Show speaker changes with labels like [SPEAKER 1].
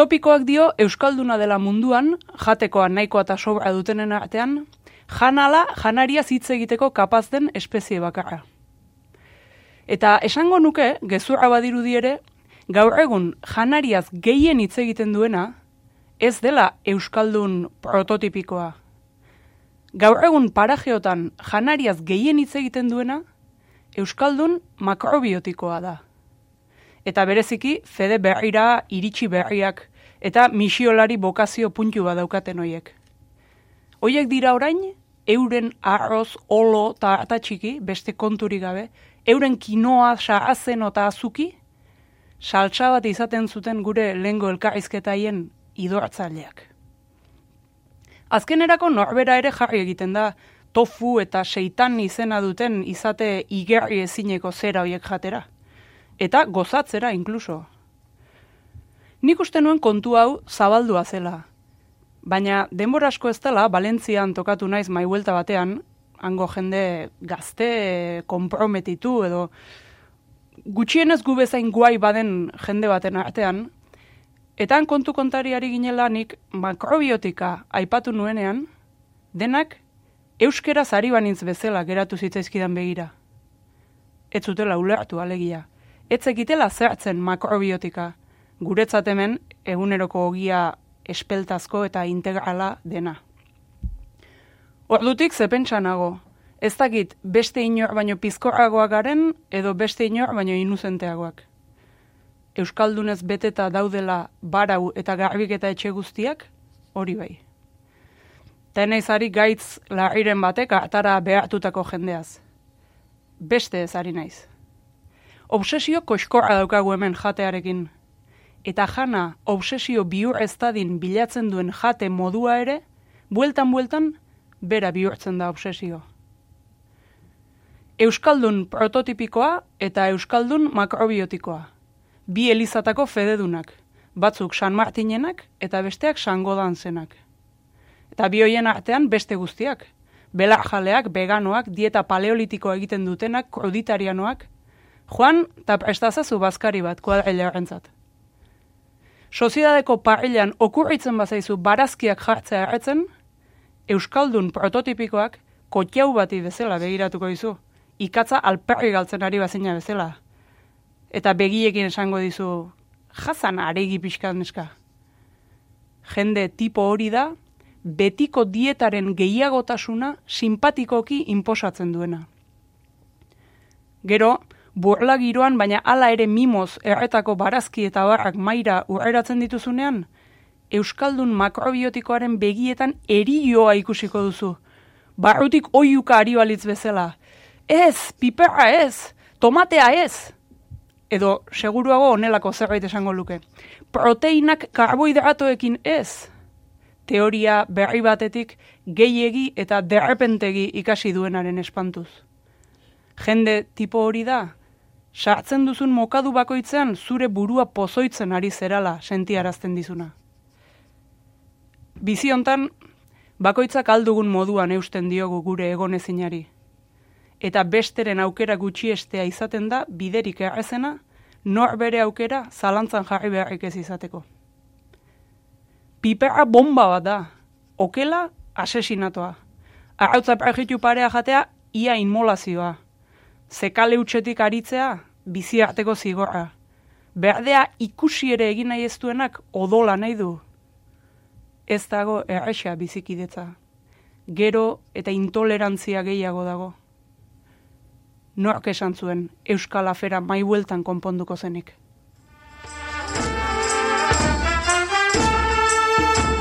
[SPEAKER 1] Topikoak dio Euskalduna dela munduan, jatekoa nahikoa eta sobra dutenen artean, janala janaria hitz egiteko kapaz den espezie bakarra. Eta esango nuke, gezurra badirudi ere, gaur egun janariaz gehien hitz egiten duena, ez dela Euskaldun prototipikoa. Gaur egun parajeotan janariaz gehien hitz egiten duena, Euskaldun makrobiotikoa da. Eta bereziki, fede berrira iritsi berriak eta misiolari bokazio puntu badaukaten hoiek. Hoiek dira orain, euren arroz, olo eta atatxiki, beste konturi gabe, euren kinoa, sarazen eta azuki, saltsa bat izaten zuten gure lengo elkarrizketaien idortzaileak. Azkenerako norbera ere jarri egiten da, tofu eta seitan izena duten izate igerri ezineko zera hoiek jatera. Eta gozatzera inkluso. Nik uste nuen kontu hau zabaldua zela, Baina denbora asko ez dela, Valentzian tokatu naiz maihuelta batean, hango jende gazte konprometitu edo gutxienez gu bezain guai baden jende baten artean, eta han kontu kontariari ginela nik makrobiotika aipatu nuenean, denak euskera zari banintz bezala geratu zitzaizkidan begira. Ez zutela ulertu alegia. Ez ekitela zertzen makrobiotika. Guretzat hemen, eguneroko ogia espeltazko eta integrala dena. Ordutik zepentsa nago, ez dakit beste inor baino pizkorragoak garen edo beste inor baino inuzenteagoak. Euskaldunez beteta daudela barau eta garbik eta etxe guztiak, hori bai. Tenei gaitz larriren batek atara behartutako jendeaz. Beste ez ari naiz. Obsesio koskorra daukagu hemen jatearekin, eta jana obsesio bihur ez bilatzen duen jate modua ere, bueltan-bueltan, bera bihurtzen da obsesio. Euskaldun prototipikoa eta Euskaldun makrobiotikoa. Bi elizatako fededunak, batzuk San Martinenak eta besteak San Godan zenak. Eta bi hoien artean beste guztiak, belar jaleak, veganoak, dieta paleolitiko egiten dutenak, kruditarianoak, joan eta prestazazu bazkari bat kuadrela Soziadadeko parrilan okurritzen bazaizu barazkiak jartzea erretzen, Euskaldun prototipikoak kotjau bati bezala begiratuko dizu. Ikatza alperri galtzen ari bazina bezala. Eta begiekin esango dizu, jazan aregi pixkan neska. Jende tipo hori da, betiko dietaren gehiagotasuna simpatikoki inposatzen duena. Gero, burla giroan, baina hala ere mimoz erretako barazki eta barrak maira urreratzen dituzunean, Euskaldun makrobiotikoaren begietan erioa ikusiko duzu. Barrutik oiuka ari balitz bezala. Ez, piperra ez, tomatea ez. Edo, seguruago onelako zerbait esango luke. Proteinak karbohidratoekin ez. Teoria berri batetik gehiegi eta derrepentegi ikasi duenaren espantuz. Jende tipo hori da, sartzen duzun mokadu bakoitzean zure burua pozoitzen ari zerala sentiarazten dizuna. Bizi hontan bakoitzak aldugun moduan eusten diogu gure egonezinari. Eta besteren aukera gutxiestea izaten da biderik errezena, nor bere aukera zalantzan jarri beharrik ez izateko. Piperra bomba bat da, okela asesinatoa. Arrautza prajitu parea jatea, ia inmolazioa zekale utxetik aritzea, bizi arteko zigorra. Berdea ikusi ere egin nahi ez duenak odola nahi du. Ez dago erresa bizikidetza. Gero eta intolerantzia gehiago dago. Nork esan zuen Euskal Afera maibueltan konponduko zenik.